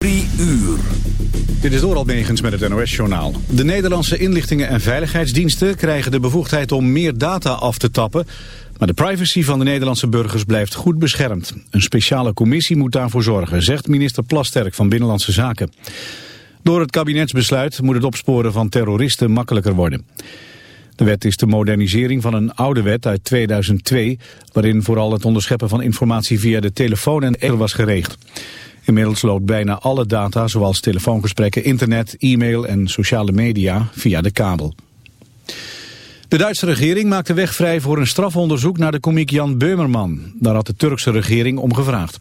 3 uur. Dit is Doral Megens met het NOS-journaal. De Nederlandse inlichtingen- en veiligheidsdiensten krijgen de bevoegdheid om meer data af te tappen. Maar de privacy van de Nederlandse burgers blijft goed beschermd. Een speciale commissie moet daarvoor zorgen, zegt minister Plasterk van Binnenlandse Zaken. Door het kabinetsbesluit moet het opsporen van terroristen makkelijker worden. De wet is de modernisering van een oude wet uit 2002... waarin vooral het onderscheppen van informatie via de telefoon en e was geregeld. Inmiddels loopt bijna alle data, zoals telefoongesprekken, internet, e-mail en sociale media, via de kabel. De Duitse regering maakt de weg vrij voor een strafonderzoek naar de komiek Jan Beumerman. Daar had de Turkse regering om gevraagd.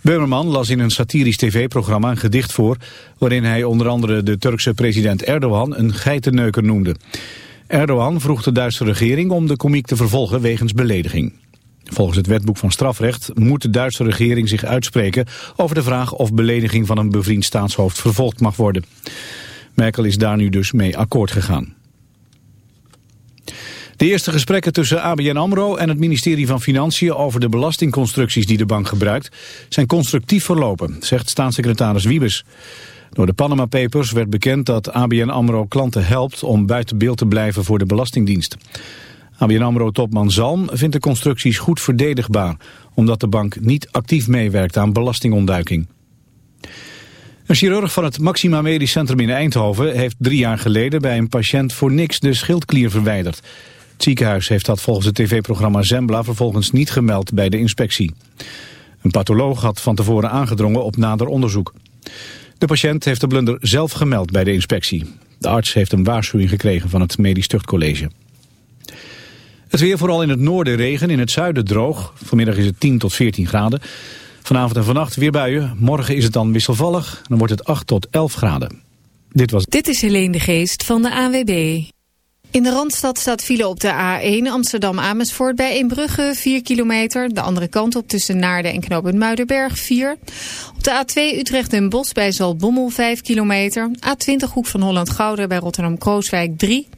Beumerman las in een satirisch tv-programma een gedicht voor... waarin hij onder andere de Turkse president Erdogan een geitenneuker noemde. Erdogan vroeg de Duitse regering om de komiek te vervolgen wegens belediging. Volgens het wetboek van strafrecht moet de Duitse regering zich uitspreken over de vraag of belediging van een bevriend staatshoofd vervolgd mag worden. Merkel is daar nu dus mee akkoord gegaan. De eerste gesprekken tussen ABN AMRO en het ministerie van Financiën over de belastingconstructies die de bank gebruikt zijn constructief verlopen, zegt staatssecretaris Wiebes. Door de Panama Papers werd bekend dat ABN AMRO klanten helpt om buiten beeld te blijven voor de Belastingdienst. ABN AMRO-topman Zalm vindt de constructies goed verdedigbaar... omdat de bank niet actief meewerkt aan belastingontduiking. Een chirurg van het Maxima Medisch Centrum in Eindhoven... heeft drie jaar geleden bij een patiënt voor niks de schildklier verwijderd. Het ziekenhuis heeft dat volgens het tv-programma Zembla... vervolgens niet gemeld bij de inspectie. Een patholoog had van tevoren aangedrongen op nader onderzoek. De patiënt heeft de blunder zelf gemeld bij de inspectie. De arts heeft een waarschuwing gekregen van het Medisch Tuchtcollege. Het weer vooral in het noorden regen, in het zuiden droog. Vanmiddag is het 10 tot 14 graden. Vanavond en vannacht weer buien. Morgen is het dan wisselvallig. Dan wordt het 8 tot 11 graden. Dit, was... Dit is Helene de Geest van de AWB. In de Randstad staat file op de A1 Amsterdam-Amersfoort bij Eembrugge 4 kilometer. De andere kant op tussen Naarden en knooppunt Muidenberg 4. Op de A2 Utrecht en Bos bij Zaltbommel 5 kilometer. A20 Hoek van Holland-Gouda bij Rotterdam-Krooswijk 3.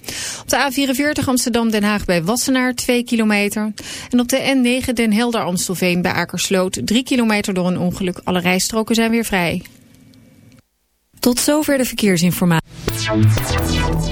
Op de A44 Amsterdam-Den Haag bij Wassenaar 2 kilometer. En op de N9 Den Helder-Amstelveen bij Akersloot 3 kilometer door een ongeluk. Alle rijstroken zijn weer vrij. Tot zover de verkeersinformatie.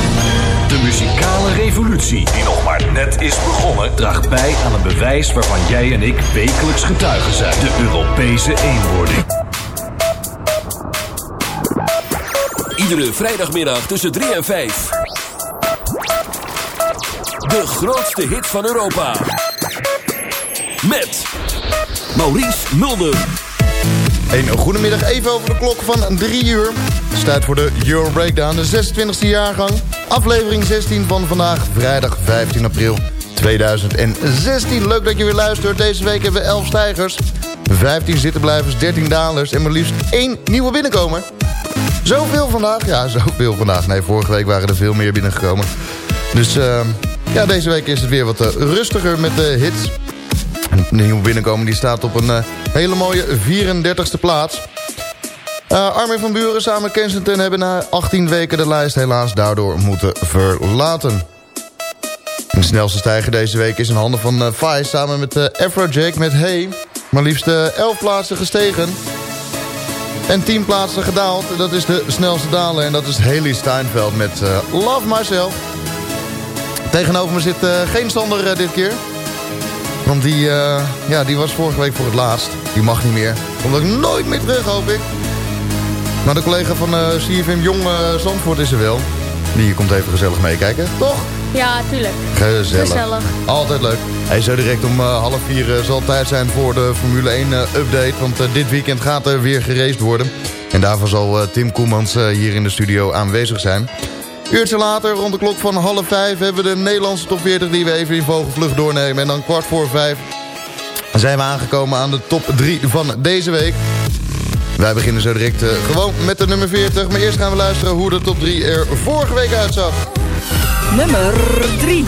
De muzikale revolutie, die nog maar net is begonnen, draagt bij aan een bewijs waarvan jij en ik wekelijks getuigen zijn: de Europese eenwording. Iedere vrijdagmiddag tussen 3 en 5. De grootste hit van Europa. Met Maurice Mulder. Een goedemiddag, even over de klok van 3 uur. Het is tijd voor de Euro Breakdown, de 26e jaargang. Aflevering 16 van vandaag, vrijdag 15 april 2016. Leuk dat je weer luistert. Deze week hebben we 11 stijgers, 15 zittenblijvers, 13 dalers en maar liefst één nieuwe binnenkomer. Zoveel vandaag? Ja, zoveel vandaag. Nee, vorige week waren er veel meer binnengekomen. Dus uh, ja, deze week is het weer wat uh, rustiger met de hits. De nieuwe binnenkomer die staat op een uh, hele mooie 34ste plaats. Uh, Armin van Buren samen Kensington hebben na 18 weken de lijst helaas daardoor moeten verlaten. De snelste stijger deze week is in handen van uh, samen met uh, Afrojack met Hey. Maar liefst 11 plaatsen gestegen. En 10 plaatsen gedaald. Dat is de snelste daler en dat is Haley Steinfeld met Love Myself. Tegenover me zit geen Sander dit keer. Want die, ja, die was vorige week voor het laatst. Die mag niet meer. Komt ook nooit meer terug, hoop ik. Maar de collega van uh, CFM Jong uh, Zandvoort is er wel. Die komt even gezellig meekijken, toch? Ja, tuurlijk. Gezellig. Gezellig. Altijd leuk. Hey, zo direct om uh, half vier zal tijd zijn voor de Formule 1 update. Want dit weekend gaat er weer geraced worden. En daarvoor zal Tim Koemans hier in de studio aanwezig zijn. Uurtje later, rond de klok van half vijf... hebben we de Nederlandse top 40 die we even in vogelvlucht doornemen. En dan kwart voor vijf zijn we aangekomen aan de top 3 van deze week. Wij beginnen zo direct uh, gewoon met de nummer 40. Maar eerst gaan we luisteren hoe de top 3 er vorige week uitzag. Nummer 3.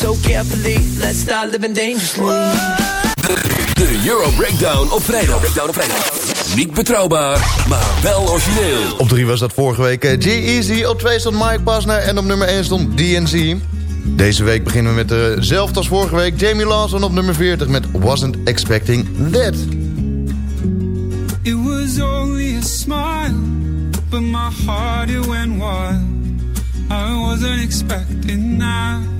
So carefully. Let's start living dangerously. De, de Euro Breakdown op vrijdag. Breakdown op vrijdag. Niet betrouwbaar, maar wel origineel. Op 3 was dat vorige week G-Eazy. Op 2 stond Mike Pasner. En op nummer 1 stond DNC. Deze week beginnen we met dezelfde als vorige week. Jamie Lawson op nummer 40 met Wasn't Expecting That. It was only a smile, but my heart it went wild. I wasn't expecting that.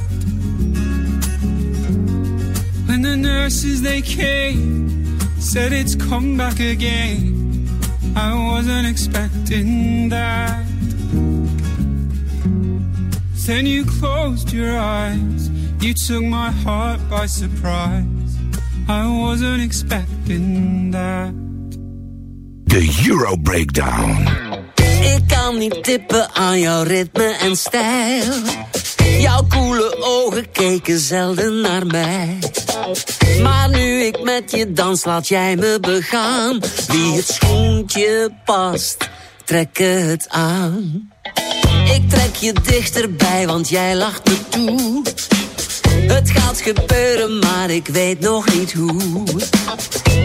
The nurses they came, said it's come back again. I wasn't expecting that. Then you closed your eyes, you took my heart by surprise. I wasn't expecting that. De Euro Breakdown. Ik kan niet tippen aan jouw ritme en stijl. Jouw koele ogen keken zelden naar mij. Maar nu ik met je dans, laat jij me begaan. Wie het schoentje past, trek het aan. Ik trek je dichterbij, want jij lacht me toe. Het gaat gebeuren, maar ik weet nog niet hoe.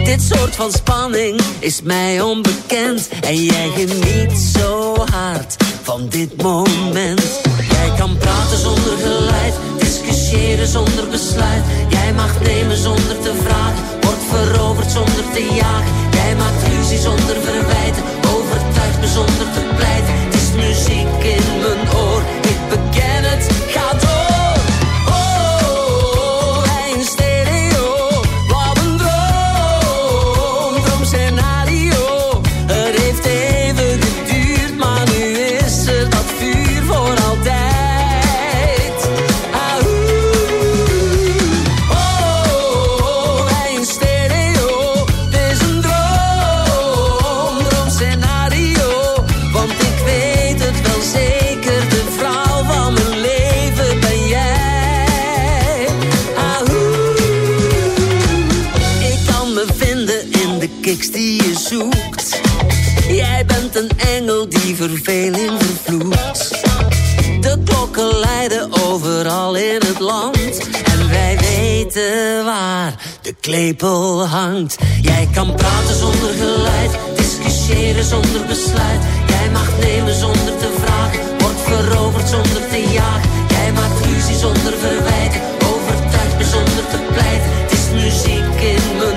Dit soort van spanning is mij onbekend. En jij geniet zo hard van dit moment. Jij kan praten zonder geluid, discussiëren zonder besluit. Jij mag nemen zonder te vragen, wordt veroverd zonder te jagen. Jij maakt ruzie zonder verwijten, overtuigt me zonder te pleiten. Het is muziek in de klepel hangt. Jij kan praten zonder geluid, discussiëren zonder besluit. Jij mag nemen zonder te vragen, wordt veroverd zonder te jagen. Jij maakt ruzie zonder verwijten, overtuigt me zonder te pleiten. Het is muziek in mijn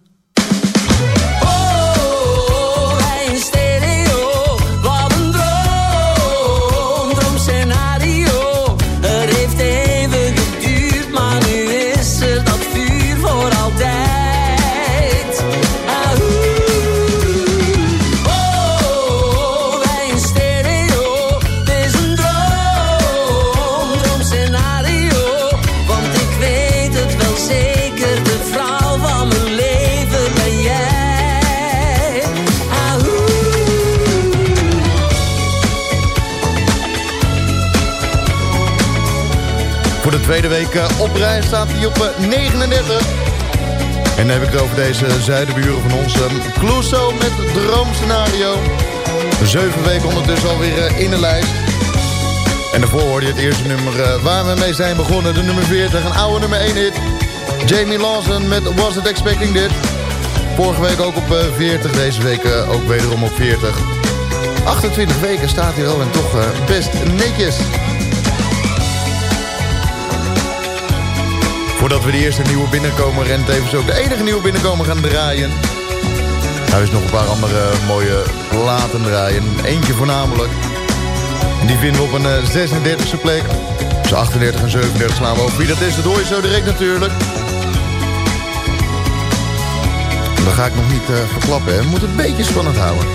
Tweede week eh, op rij staat hij op 39. Eh, en dan heb ik het over deze zuidenburen van ons. Clouseau met Droomscenario. Zeven weken ondertussen alweer eh, in de lijst. En daarvoor hoorde je het eerste nummer waar we mee zijn begonnen. De nummer 40, een oude nummer 1 hit. Jamie Lawson met Was It Expecting This. Vorige week ook op 40, deze week ook wederom op 40. 28 weken staat hij wel en toch best netjes. Voordat we de eerste nieuwe binnenkomer en tevens ook de enige nieuwe binnenkomer gaan draaien. Hij is nog een paar andere mooie platen draaien. Eentje voornamelijk. Die vinden we op een 36e eh, plek. Dus 38 en 37 slaan we over. Wie dat is, dat hoor je zo direct natuurlijk. Dat ga ik nog niet uh, verklappen. We moeten een beetje spannend houden.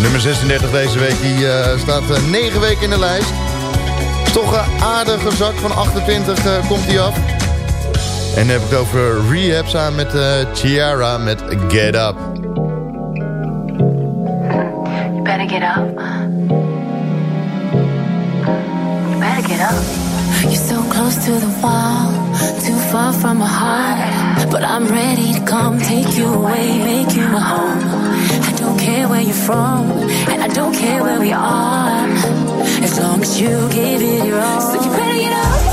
Nummer 36 deze week die, uh, staat uh, 9 weken in de lijst. Toch een aardige zak van 28 uh, komt hij af. En dan heb ik het over Rehab samen met uh, Chiara met Get Up. You better get up. You better get up. You're so close to the wall, too far from my heart. But I'm ready to come take you away, make you my home. I don't care where you're from, and I don't care where we are. As long as you give it your all. So you better get up.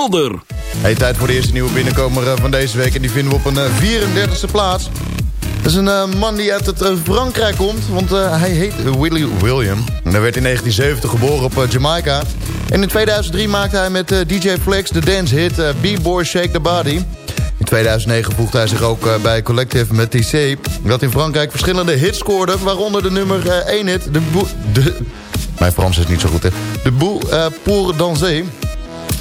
Mulder. Hey, tijd voor de eerste nieuwe binnenkomer eh, van deze week. En die vinden we op een 34e plaats. Dat is een uh, man die uit het uh, Frankrijk komt, want uh, hij heet Willie William. En hij werd in 1970 geboren op Jamaica. En in 2003 maakte hij met DJ Flex de dance hit B-Boy Shake the Body. In 2009 voegde hij zich ook bij Collective met TC... dat in Frankrijk verschillende hits scoorde... waaronder de nummer 1 hit, de, de Mijn Frans is niet zo goed, hè. De Boe pour danser.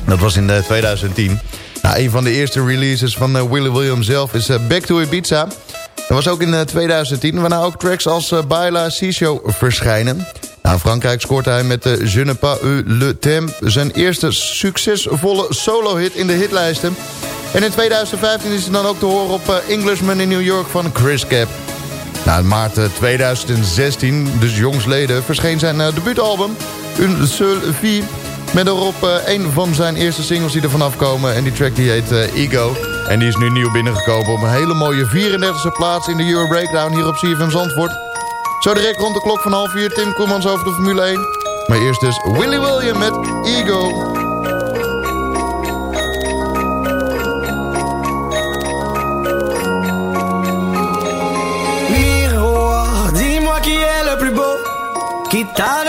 Dat was in 2010. Nou, een van de eerste releases van Willie William zelf is Back to Ibiza... Dat was ook in 2010, eh, waarna ook tracks als Baila Sisho verschijnen. Nou, in Frankrijk scoort hij met Je ne pas eu le thème... zijn eerste succesvolle solo-hit in de hitlijsten. En in 2015 is hij dan ook te horen op Englishman in New York van Chris Cap. Nou, in maart 2016, dus jongsleden, verscheen zijn debuutalbum... Une seule vie... Met erop een van zijn eerste singles die er vanaf komen. En die track die heet Ego. En die is nu nieuw binnengekomen op een hele mooie 34e plaats in de Euro Breakdown hier op CFM Zandvoort. Zo direct rond de klok van half vier Tim Koemans over de Formule 1. Maar eerst dus Willy William met Ego. Miroir, dis-moi qui est le plus beau, devenir mégalo.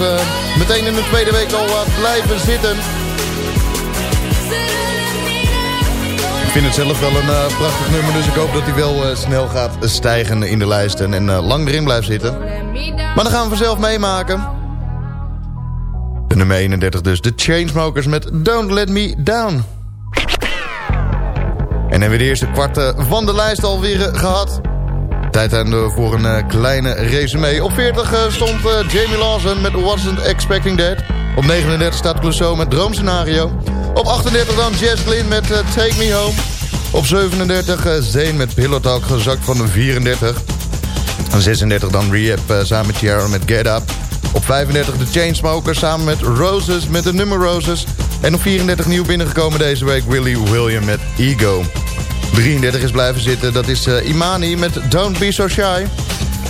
eh, meteen in de tweede week al eh, blijven zitten. Ik vind het zelf wel een eh, prachtig nummer, dus ik hoop dat hij wel snel gaat stijgen in de lijsten en lang erin blijft zitten. Maar dan gaan we vanzelf meemaken. De nummer 31 dus, de Chainsmokers met Don't Let Me Down. En hebben we de eerste kwart van de lijst alweer eh, gehad. Tijd aan de- voor een eh, kleine resume. Op 40 eh, stond eh, Jamie Lawson met Wasn't Expecting That. Op 39 staat Clouseau met Droomscenario. Op 38 dan Jess met Take Me Home. Op 37 eh, Zane met Pillow Talk gezakt van de 34. Op 36 dan Rehab eh, samen met Ciara met Get Up. Op 35 de Chainsmokers samen met Roses met de nummer Roses. En op 34 nieuw binnengekomen deze week Willy William met Ego. 33 is blijven zitten, dat is eh, Imani met Don't Be So Shy.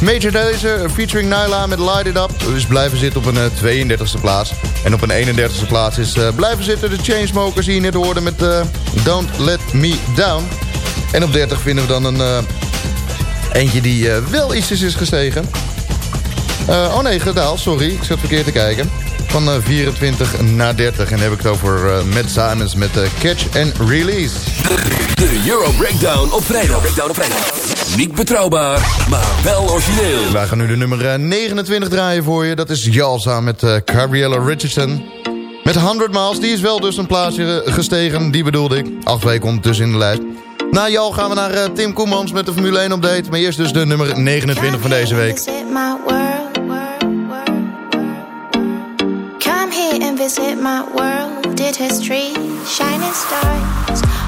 Major Lazer featuring Nyla met Light It Up is blijven zitten op een eh, 32e plaats. En op een 31e plaats is eh, blijven zitten de Chainsmokers die je net hoorde met eh, Don't Let Me Down. En op 30 vinden we dan een eh, eentje die eh, wel ietsjes is gestegen. Eh, oh nee, gedaald, sorry. Ik zat verkeerd te kijken. Van eh, 24 naar 30. En dan heb ik het over eh Matt Simons met eh, Catch and Release. De Euro Breakdown op vrijdag. Breakdown op vrijdag. Niet betrouwbaar, maar wel origineel. Wij gaan nu de nummer eh, 29 draaien voor je. Dat is Jalsa met eh Gabriella Richardson. Met 100 miles. Die is wel dus een plaatsje eh, gestegen. Die bedoelde ik. Acht weken ondertussen in de lijst. Na Jal gaan we naar eh, Tim Koemans met de Formule 1 update. Maar eerst dus de nummer 29 van deze week. Visit my world. Come here and visit my world. Did history, shining stars.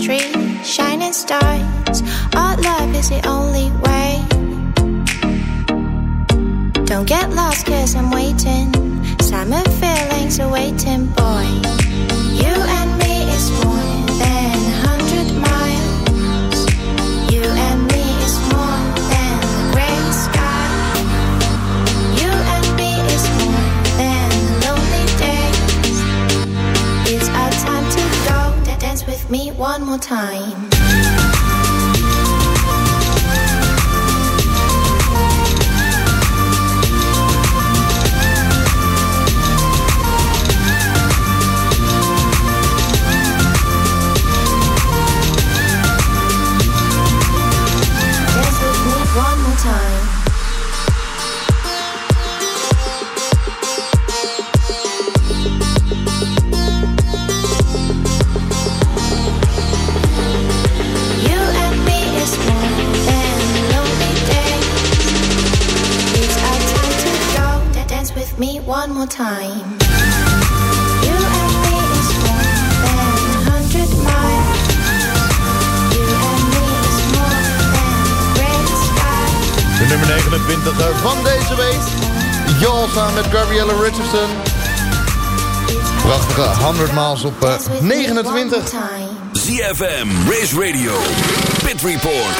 History, shining stars. Our love is the only way. Don't get lost, cause I'm waiting. Summer feelings are waiting, boy. More time. De nummer 29 van deze week. Jol samen met Gabriella Richardson. Prachtige 100 miles op eh, 29. ZFM, Race Radio, Pit Report.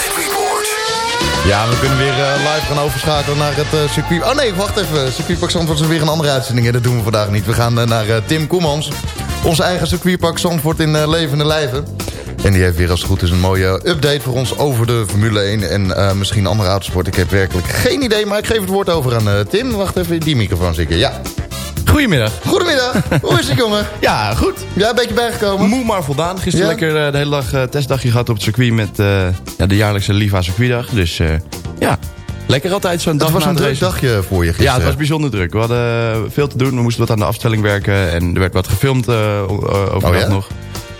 Ja, we kunnen weer eh, live gaan overschakelen naar het eh, circuit. Oh nee, wacht even. Circuitpark Zandvoort is weer een andere uitzending. hè. Dat doen we vandaag niet. We gaan eh, naar eh, Tim Koemans. Onze eigen circuitpark Zandvoort in eh, levende lijven. En die heeft weer als het goed is een mooie update voor ons over de Formule 1 en eh, misschien andere autosport. Ik heb werkelijk geen idee, maar ik geef het woord over aan eh, Tim. Wacht even, die microfoon zitten. Ja. Goedemiddag. Goedemiddag. Hoe is het, jongen? Ja, goed. Ja, een beetje bijgekomen. Moe maar voldaan. Gisteren Ja? lekker eh, de hele dag testdagje gehad op het circuit met ja, de jaarlijkse Liva circuitdag. Dus ja, lekker altijd zo'n dag Het was een druk dagje voor je Ja, gisteren. het was bijzonder druk. We hadden veel te doen. We moesten wat aan de afstelling werken. En er werd wat gefilmd eh, overdag Oh ja? nog.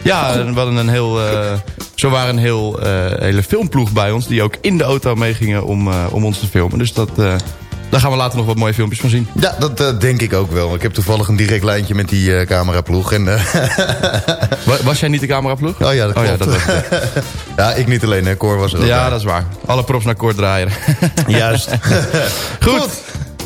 Ja, we hadden een heel... eh, zo waren een heel, eh, hele filmploeg bij ons... die ook in de auto meegingen om, eh, om ons te filmen. Dus dat, daar gaan we later nog wat mooie filmpjes van zien. Ja, dat denk ik ook wel. Ik heb toevallig een direct lijntje met die cameraploeg. En, eh, Wa- Was jij niet de cameraploeg? oh ja, dat Oh ja, klopt. dat was het. ja, ik niet alleen, hè. Cor was er ook Ja, bij. dat is waar. Alle props naar Kort draaien. Juist. Goed.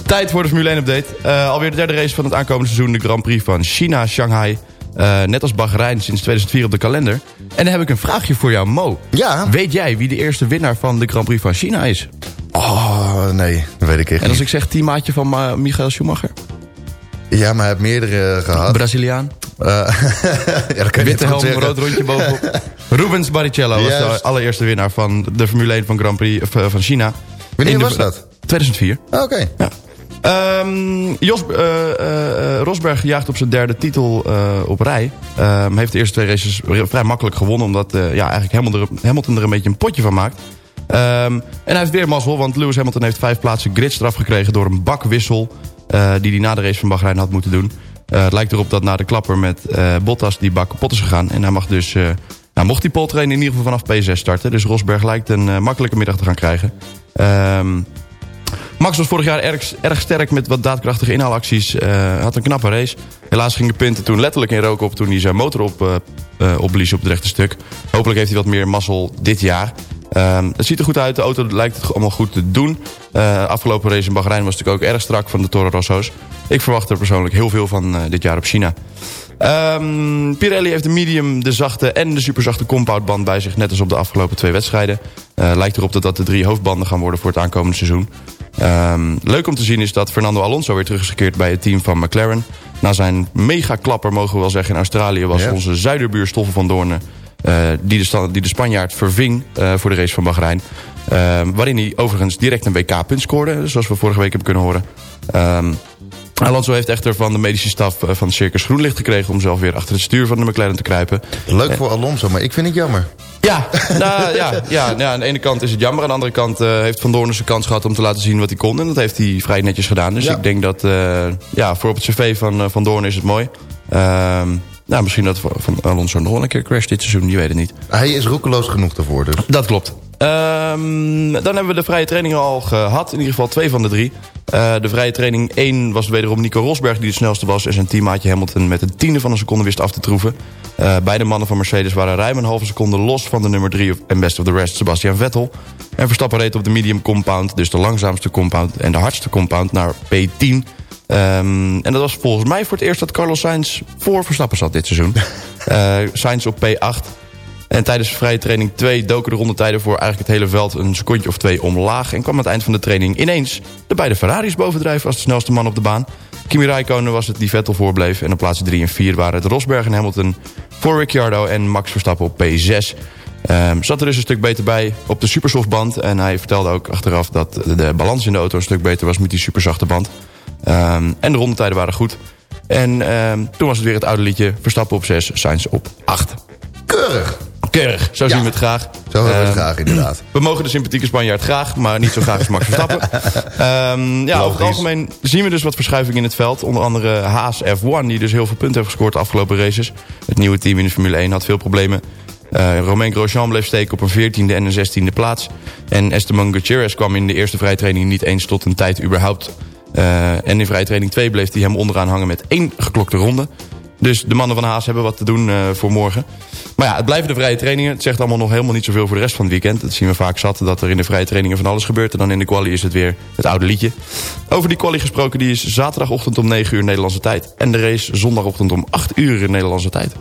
Tijd voor de Formule 1 update. Eh, alweer de derde race van het aankomende seizoen. De Grand Prix van China, Shanghai. Eh, net als Bahrein sinds 2004 op de kalender. En dan heb ik een vraagje voor jou, Mo. Ja? Weet jij wie de eerste winnaar van de Grand Prix van China is? Oh, nee. Dat weet ik echt En als niet. ik zeg teammaatje van uh, Michael Schumacher? Ja, maar hij heeft meerdere gehad. Braziliaan? Eh, ja, dat kan je Witte niet helm, rood rondje bovenop. Rubens Barrichello was de allereerste winnaar van de Formule 1 van Grand Prix eh, van China. Wanneer In de- was dat? 2004. Ah, Oké. Ja. Ehm, Jos eh, eh, eh, Rosberg jaagt op zijn derde titel op rij. Ehm, heeft de eerste twee races vrij makkelijk gewonnen... omdat ja, eigenlijk Hamilton er, een beetje een potje van maakt. Ehm, en hij heeft weer mazzel, want Lewis Hamilton heeft vijf plaatsen gridstraf gekregen... door een bakwissel die hij na de race van Bahrein had moeten doen. Het lijkt erop dat na de klapper met Bottas die bak kapot is gegaan. En hij mag dus... nou, mocht die poltrain in ieder geval vanaf P6 starten. Dus Rosberg lijkt een makkelijke middag te gaan krijgen. Ehm Max was vorig jaar erg, erg sterk met wat daadkrachtige inhaalacties. Eh had een knappe race. Helaas ging de punten toen letterlijk in rook op... toen hij zijn motor op, eh, opblies op het rechte stuk. Hopelijk heeft hij wat meer mazzel dit jaar. Ehm, het ziet er goed uit. De auto lijkt het allemaal goed te doen. Afgelopen race in Bahrein was natuurlijk ook erg strak van de Toro Rosso's. Ik verwacht er persoonlijk heel veel van dit jaar op China. Ehm, Pirelli heeft de medium, de zachte en de superzachte compoundband bij zich... net als op de afgelopen twee wedstrijden. Lijkt erop dat dat de drie hoofdbanden gaan worden voor het aankomende seizoen. Ehm, leuk om te zien is dat Fernando Alonso weer terug is gekeerd bij het team van McLaren. Na zijn mega-klapper, mogen we wel zeggen, in Australië... was Ja. onze zuiderbuur Stoffel van Doornen... eh, die, de die de Spanjaard verving eh, voor de race van Bahrein. Ehm, waarin hij overigens direct een WK-punt scoorde, zoals we vorige week hebben kunnen horen. Ehm, Alonso heeft echter van de medische staf eh, van Circus Groenlicht gekregen... om zelf weer achter het stuur van de McLaren te kruipen. Leuk voor Alonso, maar ik vind het jammer. Ja, nou, ja, ja, ja, aan de ene kant is het jammer. Aan de andere kant eh, heeft Van Doorn zijn kans gehad om te laten zien wat hij kon. En dat heeft hij vrij netjes gedaan. Dus Ja. ik denk dat eh, ja, voor op het cv van eh, Van Doorn is het mooi. Ehm, nou, misschien dat Van Alonso nog wel een keer crasht dit seizoen. Je weet het niet. Hij is roekeloos genoeg daarvoor, dus. Dat klopt. Ehm, dan hebben we de vrije trainingen al gehad. In ieder geval twee van de drie. Eh, de vrije training 1 was wederom Nico Rosberg die de snelste was. En zijn teammaatje Hamilton met een tiende van een seconde wist af te troeven. Eh, beide mannen van Mercedes waren ruim een halve seconde los van de nummer 3 en best of the rest Sebastian Vettel. En Verstappen reed op de medium compound, dus de langzaamste compound en de hardste compound naar P10. Ehm, en dat was volgens mij voor het eerst dat Carlos Sainz voor Verstappen zat dit seizoen. Eh Sainz op P8. En tijdens vrije training 2 doken de rondetijden voor eigenlijk het hele veld een secondje of twee omlaag. En kwam aan het eind van de training ineens de beide Ferraris bovendrijven als de snelste man op de baan. Kimi Räikkönen was het die Vettel voorbleef. En op plaatsen 3 en 4 waren het Rosberg en Hamilton voor Ricciardo en Max Verstappen op P6. Ehm, zat er dus een stuk beter bij op de supersoftband. En hij vertelde ook achteraf dat de balans in de auto een stuk beter was met die superzachte band. Ehm, en de rondetijden waren goed. En ehm, toen was het weer het oude liedje. Verstappen op 6, Sainz op 8. Keurig. Keurig, zo zien we het graag. Zo hebben we het graag, inderdaad. We mogen de sympathieke Spanjaard graag, maar niet zo graag als Max Verstappen. Ehm, ja, over het algemeen zien we dus wat verschuiving in het veld. Onder andere Haas F1, die dus heel veel punten heeft gescoord de afgelopen races. Het nieuwe team in de Formule 1 had veel problemen. Eh Romain Grosjean bleef steken op een 14e en een 16e plaats. En Esteban Gutierrez kwam in de eerste vrijtraining niet eens tot een tijd überhaupt. Eh, en in vrijtraining 2 bleef hij hem onderaan hangen met één geklokte ronde. Dus de mannen van Haas hebben wat te doen eh, voor morgen. Maar ja, het blijven de vrije trainingen. Het zegt allemaal nog helemaal niet zoveel voor de rest van het weekend. Dat zien we vaak zat, dat er in de vrije trainingen van alles gebeurt. En dan in de quali is het weer het oude liedje. Over die quali gesproken, die is zaterdagochtend om 9 uur Nederlandse tijd. En de race zondagochtend om 8 uur Nederlandse tijd.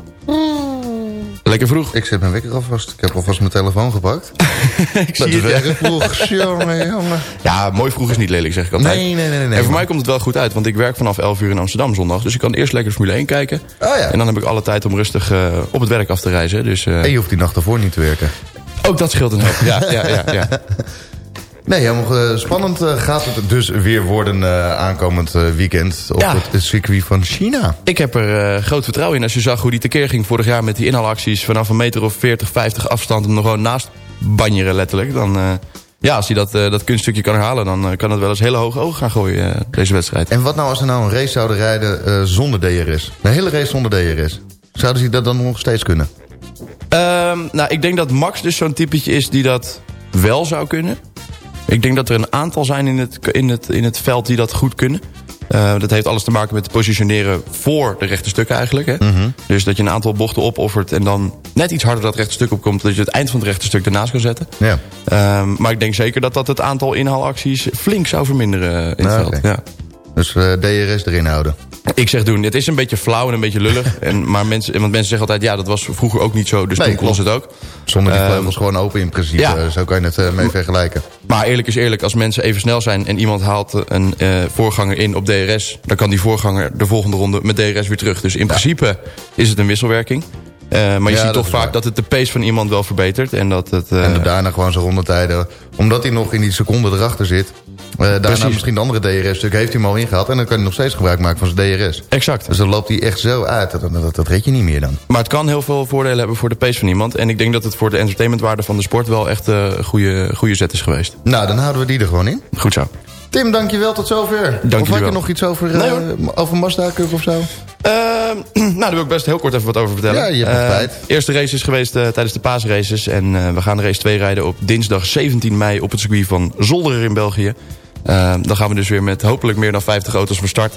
Lekker vroeg. Ik zet mijn wekker alvast. Ik heb alvast mijn telefoon gepakt. Ik Dat zie het, erg vroeg. Jongen, jongen. Ja, mooi vroeg is niet lelijk, zeg ik altijd. Nee, nee, nee, nee, En voor mij komt het wel goed uit, want ik werk vanaf 11 uur in Amsterdam zondag. Dus ik kan eerst lekker Formule 1 kijken. Oh ja. En dan heb ik alle tijd om rustig eh, op het werk af te reizen. Dus eh, En je hoeft die nacht ervoor niet te werken. ook dat scheelt een hoop. Ja, ja, ja, ja. Nee, helemaal eh, spannend eh, gaat het dus weer worden eh, aankomend weekend op Ja. het circuit van China. Ik heb er groot vertrouwen in. Als je zag hoe die tekeer ging vorig jaar met die inhaalacties... vanaf een meter of 40, 50 afstand hem er gewoon naast banjeren letterlijk. Dan, ja, als hij dat, dat kunststukje kan herhalen... dan kan het wel eens hele hoge ogen gaan gooien, deze wedstrijd. En wat nou als ze nou een race zouden rijden zonder DRS? Een hele race zonder DRS. Zouden ze dat dan nog steeds kunnen? Ehm, nou, ik denk dat Max dus zo'n typetje is die dat wel zou kunnen. Ik denk dat er een aantal zijn in het, in het, in het veld die dat goed kunnen. Eh, dat heeft alles te maken met het positioneren voor de rechte stukken eigenlijk. Hè? Dus dat je een aantal bochten opoffert en dan net iets harder dat rechte stuk opkomt... dat je het eind van het rechte stuk ernaast kan zetten. Ja. Ehm, maar ik denk zeker dat dat het aantal inhaalacties flink zou verminderen eh, in het veld. Ja. Dus eh, DRS erin houden. Ik zeg doen, het is een beetje flauw en een beetje lullig. en, maar mensen, want mensen zeggen altijd, ja, dat was vroeger ook niet zo. Dus Nee, toen kon klopt. ze het ook. Zonder die Ehm, vleugels gewoon open in principe. ja. Zo kan je het eh, mee vergelijken. Maar eerlijk is eerlijk, als mensen even snel zijn... en iemand haalt een eh, voorganger in op DRS... dan kan die voorganger de volgende ronde met DRS weer terug. Dus in principe is het een wisselwerking. Maar je Ja, ziet toch vaak waar. dat het de pace van iemand wel verbetert. En dat het... En daarna gewoon zijn rondetijden. Omdat hij nog in die seconde erachter zit. Eh, daarna misschien de andere DRS-stuk heeft hij hem al ingehaald. En dan kan hij nog steeds gebruik maken van zijn DRS. Exact. Dus dan loopt hij echt zo uit. Dat, dat, dat red je niet meer dan. Maar het kan heel veel voordelen hebben voor de pace van iemand. En ik denk dat het voor de entertainmentwaarde van de sport... wel echt eh, een goede, goede zet is geweest. Nou, dan houden we die er gewoon in. Goed zo. Tim, dankjewel tot zover. Dank of had je nog iets over, Nee, eh, over Mazda Cup of zo? Ehm, nou, daar wil ik best heel kort even wat over vertellen. Ja, je hebt Eh, tijd. eerste race is geweest eh, tijdens de paasraces. En eh, we gaan race 2 rijden op dinsdag 17 mei op het circuit van Zolder in België. Eh, dan gaan we dus weer met hopelijk meer dan 50 auto's van start.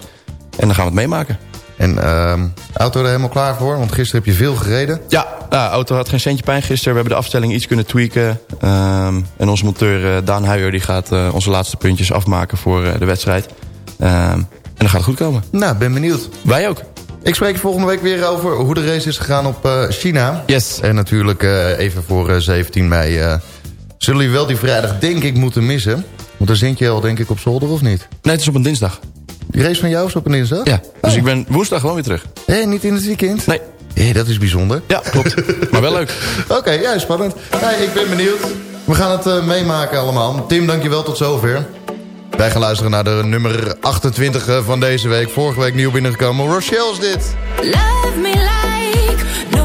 En dan gaan we het meemaken. En ehm auto er helemaal klaar voor? Want gisteren heb je veel gereden. Ja, nou, auto had geen centje pijn gisteren. We hebben de afstelling iets kunnen tweaken. Ehm, en onze monteur eh, Daan Huijer die gaat eh, onze laatste puntjes afmaken voor eh, de wedstrijd. Ehm, en dan gaat het goed komen. Nou, ben benieuwd. Wij ook. Ik spreek je volgende week weer over hoe de race is gegaan op China. Yes. En natuurlijk even voor eh, 17 mei... zullen jullie wel die vrijdag denk ik moeten missen. Want dan zink je al denk ik op zolder of niet? Nee, het is op een dinsdag. Die race van jou is op een dinsdag? Ja, dus Oh. ik ben woensdag gewoon weer terug. Hé, niet in het weekend? Nee. Hé, dat is bijzonder. Ja, klopt. maar wel leuk. Oké, ja, spannend. Hey, ik ben benieuwd. We gaan het eh, meemaken allemaal. Tim, dankjewel tot zover. Wij gaan luisteren naar de nummer 28 eh, van deze week. Vorige week nieuw binnengekomen. Rochelle is dit. Love me like no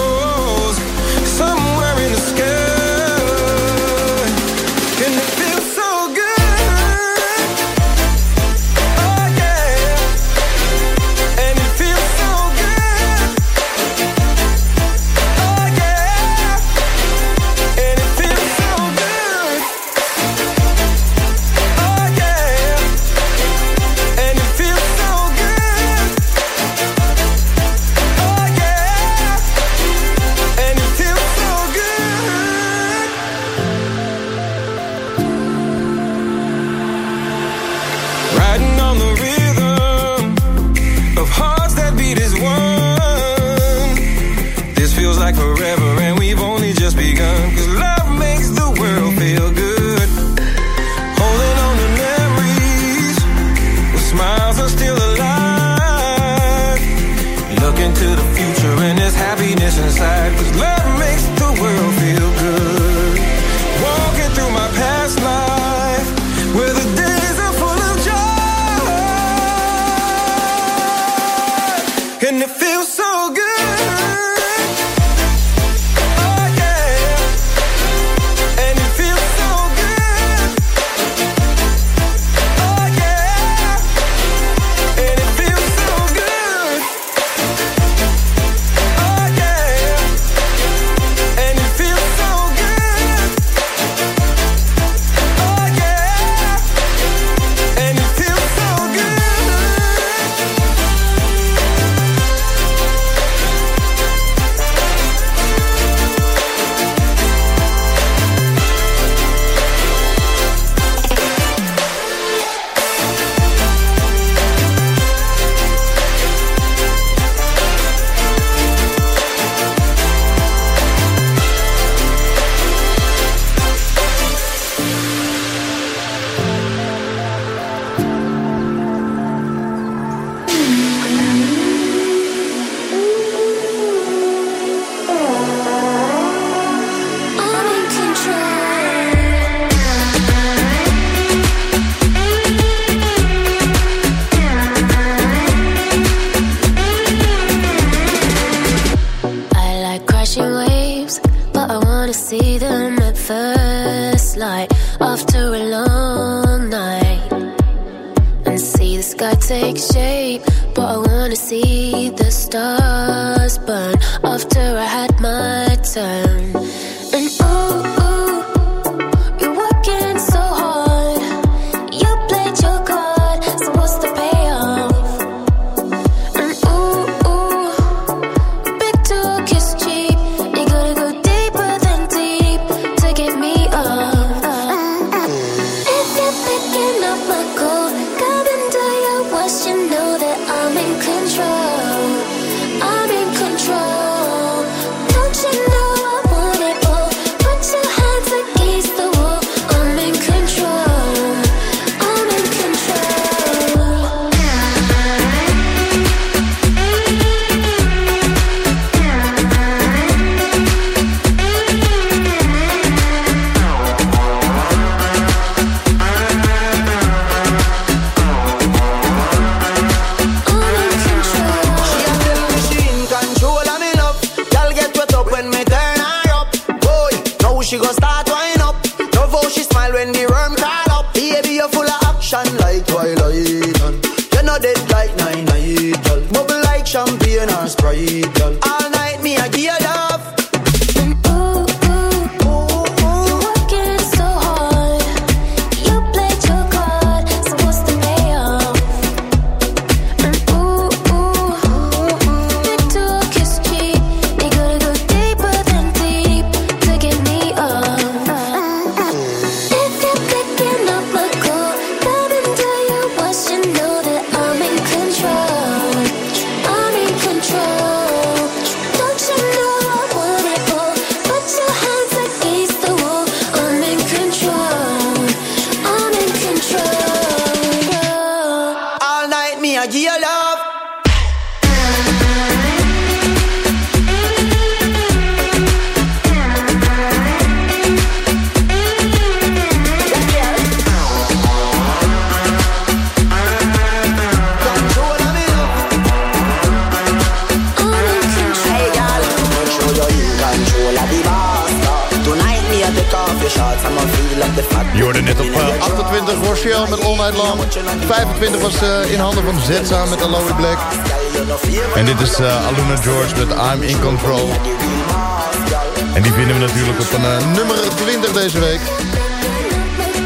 En die vinden we natuurlijk op een eh, nummer 20 deze week.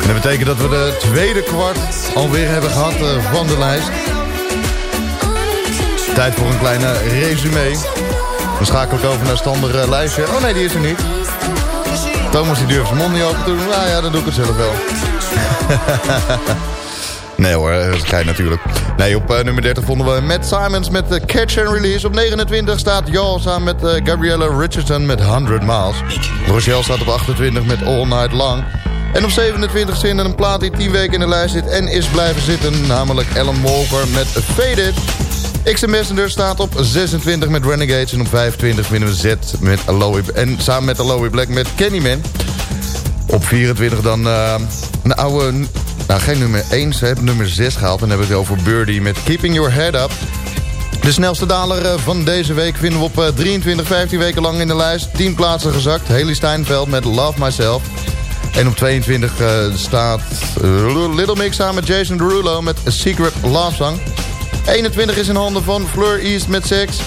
En dat betekent dat we de tweede kwart alweer hebben gehad eh, van de lijst. Tijd voor een kleine resume. Dan schakel ik over naar standaard lijstje. Oh nee, die is er niet. Thomas die durft zijn mond niet open te doen. Nou ja, dan doe ik het zelf wel. nee hoor, dat is gein natuurlijk. Nee, op eh, nummer 30 vonden we Matt Simons met uh, Catch and Release. Op 29 staat Joel samen met uh, Gabriella Richardson met 100 Miles. Rochelle staat op 28 met All Night Long. En op 27 zin een plaat die 10 weken in de lijst zit en is blijven zitten. Namelijk Ellen Walker met Faded. X Messenger staat op 26 met Renegades. En op 25 vinden we Z met Aloe, en samen met Aloe Black met Candyman. Op 24 dan uh, een oude... Nou, geen nummer 1, ze hebben nummer 6 gehaald. Dan hebben we het over Birdie met Keeping Your Head Up. De snelste daler uh, van deze week vinden we op uh, 23, 15 weken lang in de lijst. 10 plaatsen gezakt. Haley Steinfeld met Love Myself. En op 22 uh, staat Little Mix samen met Jason Derulo met A Secret Love Song. 21 is in handen van Fleur East met Sex.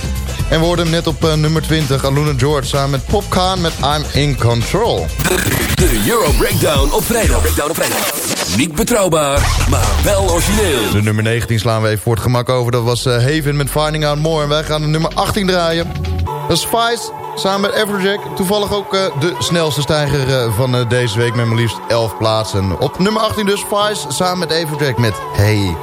En we hoorden hem net op nummer 20. Aluna George samen met Popcorn met I'm In Control. De Euro Breakdown op vrijdag. Breakdown op vrijdag. Niet betrouwbaar, maar wel origineel. De nummer 19 slaan we even voor het gemak over. Dat was uh, Haven met Finding Out More. En wij gaan de nummer 18 draaien. Dat is Vice samen met Everjack. Toevallig ook uh, de snelste stijger uh, van deze week met maar liefst 11 plaatsen. Op nummer 18 dus Vice samen met Everjack met Hey.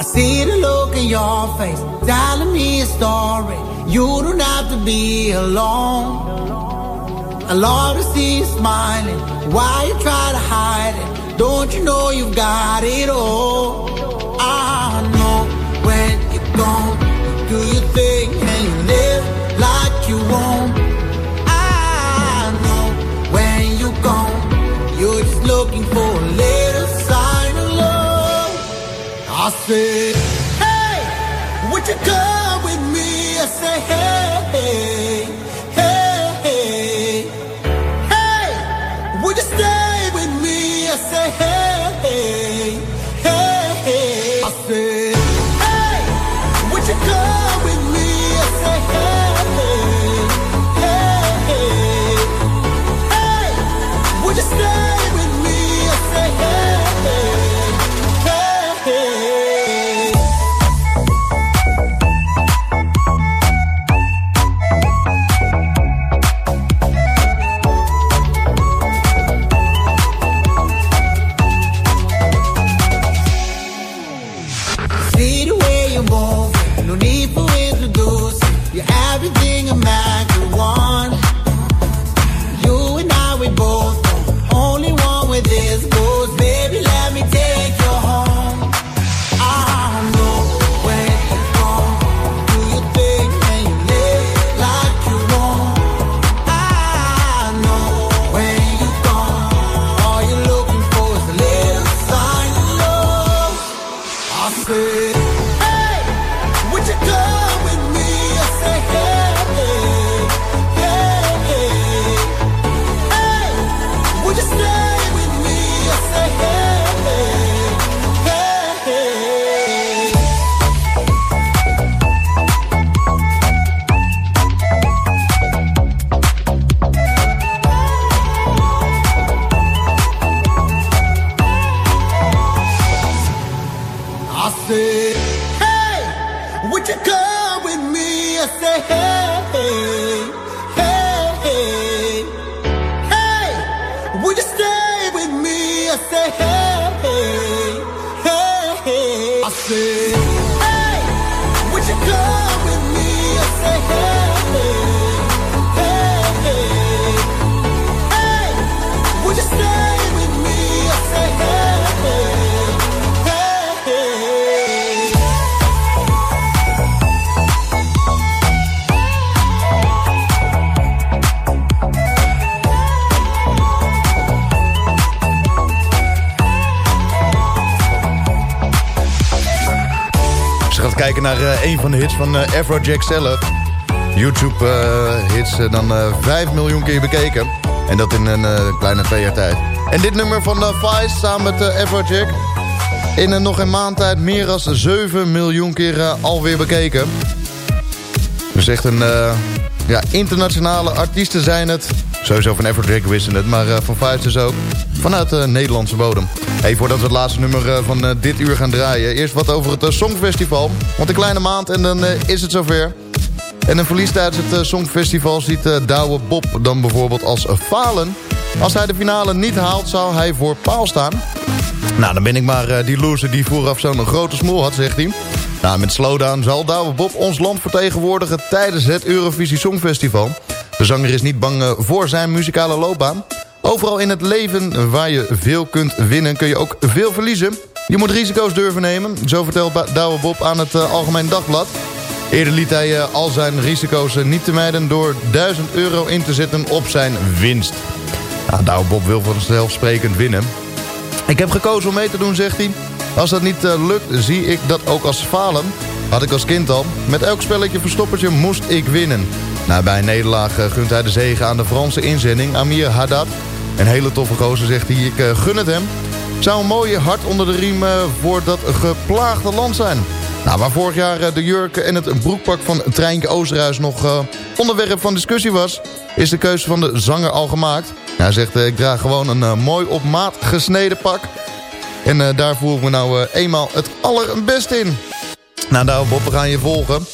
I see the look in your face, telling me a story. You don't have to be alone. I love to see you smiling. Why you try to hide it? Don't you know you've got it all? I know when you're gone, you do your thing and you live like you won't. I know when you're gone, you're just looking for a little sign of love. I said, hey, would you come with me? I say, hey, hey, een van de hits van eh, Afrojack zelf. YouTube eh, hits eh, dan eh 5 miljoen keer bekeken. En dat in een eh, kleine twee jaar tijd. En dit nummer van eh, Vice samen met eh, Afrojack. In eh, nog een maand tijd meer dan 7 miljoen keer eh, alweer bekeken. Dus echt een eh, ja, internationale artiesten zijn het. Sowieso van Afrojack wisten het, maar eh, van Vice dus ook. Vanuit de Nederlandse bodem. Hey, voordat we het laatste nummer eh, van eh, dit uur gaan draaien... eerst wat over het eh, Songfestival. Want een kleine maand en dan is het zover. En een verlies tijdens het Songfestival ziet Douwe Bob dan bijvoorbeeld als falen. Als hij de finale niet haalt, zou hij voor paal staan. Nou, dan ben ik maar die loser die vooraf zo'n grote smoel had, zegt hij. Nou, met Slowdown zal Douwe Bob ons land vertegenwoordigen tijdens het Eurovisie Songfestival. De zanger is niet bang voor zijn muzikale loopbaan. Overal in het leven waar je veel kunt winnen, kun je ook veel verliezen. Je moet risico's durven nemen, zo vertelt Douwe Bob aan het eh, Algemeen Dagblad. Eerder liet hij eh, al zijn risico's eh, niet te mijden door 1000 euro in te zetten op zijn winst. Nou, Douwe Bob wil vanzelfsprekend winnen. Ik heb gekozen om mee te doen, zegt hij. Als dat niet lukt, zie ik dat ook als falen. Had ik als kind al. Met elk spelletje verstoppertje moest ik winnen. Nou, bij een nederlaag gunt hij de zegen aan de Franse inzending, Amir Haddad. Een hele toffe gozer, zegt hij. Ik eh, gun het hem. Zou een mooie hart onder de riem eh, voor dat geplaagde land zijn. Nou, waar vorig jaar eh, de jurk en het broekpak van Treintje Oosterhuis nog onderwerp van discussie was... is de keuze van de zanger al gemaakt. Hij zegt, ik draag gewoon een mooi op maat gesneden pak. En daar voel ik me nou eenmaal het allerbeste in. Nou, nou Bob, we gaan je volgen.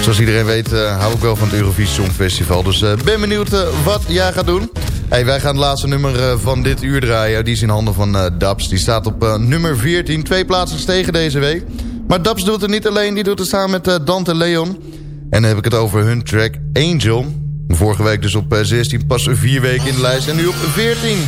Zoals iedereen weet hou ik wel van het Eurovisie Songfestival. Dus ben benieuwd wat jij gaat doen. Hey, wij gaan het laatste nummer eh, van dit uur draaien. Die is in handen van eh Dabs. Die staat op eh, nummer 14. Twee plaatsen gestegen deze week. Maar Dabs doet het niet alleen. Die doet het samen met Dante Leon. En dan heb ik het over hun track Angel. Vorige week dus op eh, 16. Pas vier weken in de lijst. En nu op 14.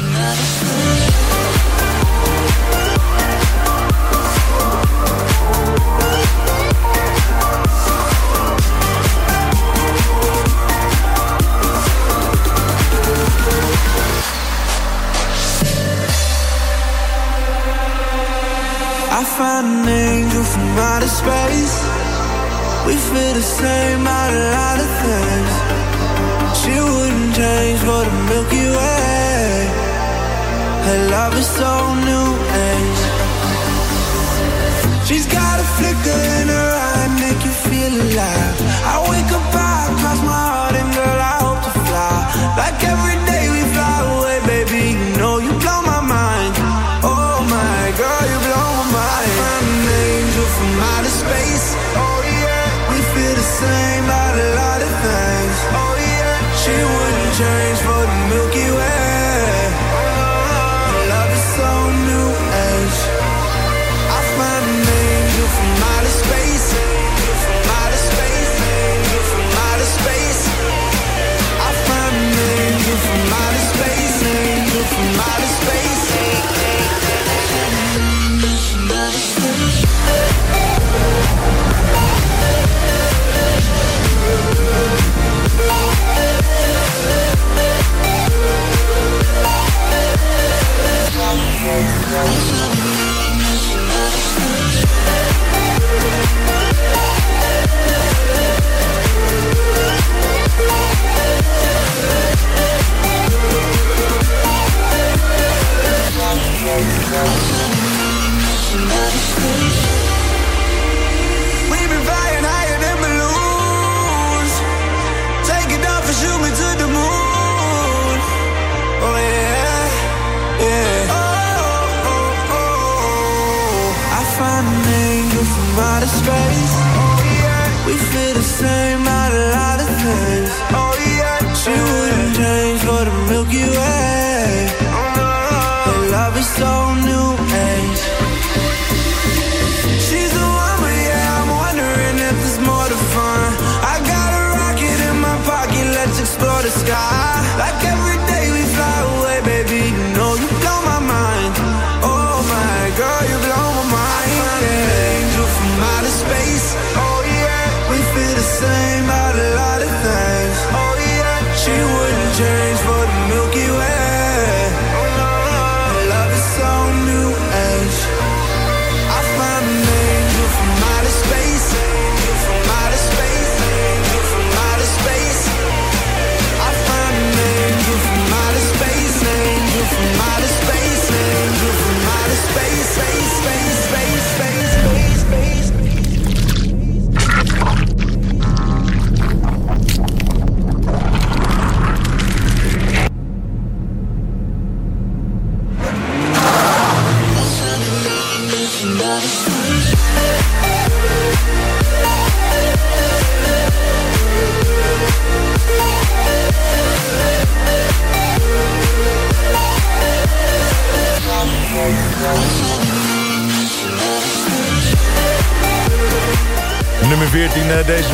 I found an angel from outer space. We feel the same about a lot of things. She wouldn't change for the Milky Way. Her love is so new age. She's got a flicker in her face. We feel the same about a lot of things.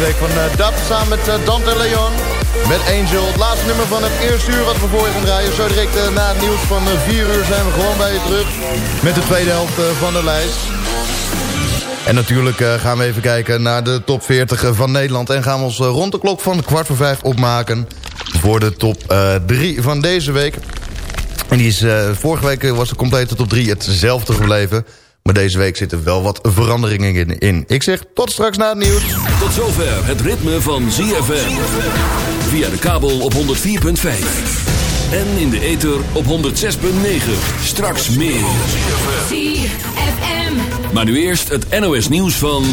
Week van Dab samen met eh, Dante Leon. Met Angel, het laatste nummer van het eerste uur wat we voor je gaan draaien. Zo direct eh, na het nieuws van 4 uur zijn we gewoon bij je terug. Met de tweede helft van de lijst. En natuurlijk gaan we even kijken naar de top 40 van Nederland. En gaan we ons rond de klok van kwart voor vijf opmaken. Voor de top 3 van deze week. En die is, vorige week was de complete top 3 hetzelfde gebleven. Maar deze week zitten wel wat veranderingen in. in. Ik zeg tot straks na het nieuws. Tot zover het ritme van ZFM. Via de kabel op 104.5. En in de ether op 106.9. Straks meer. Maar nu eerst het NOS nieuws van...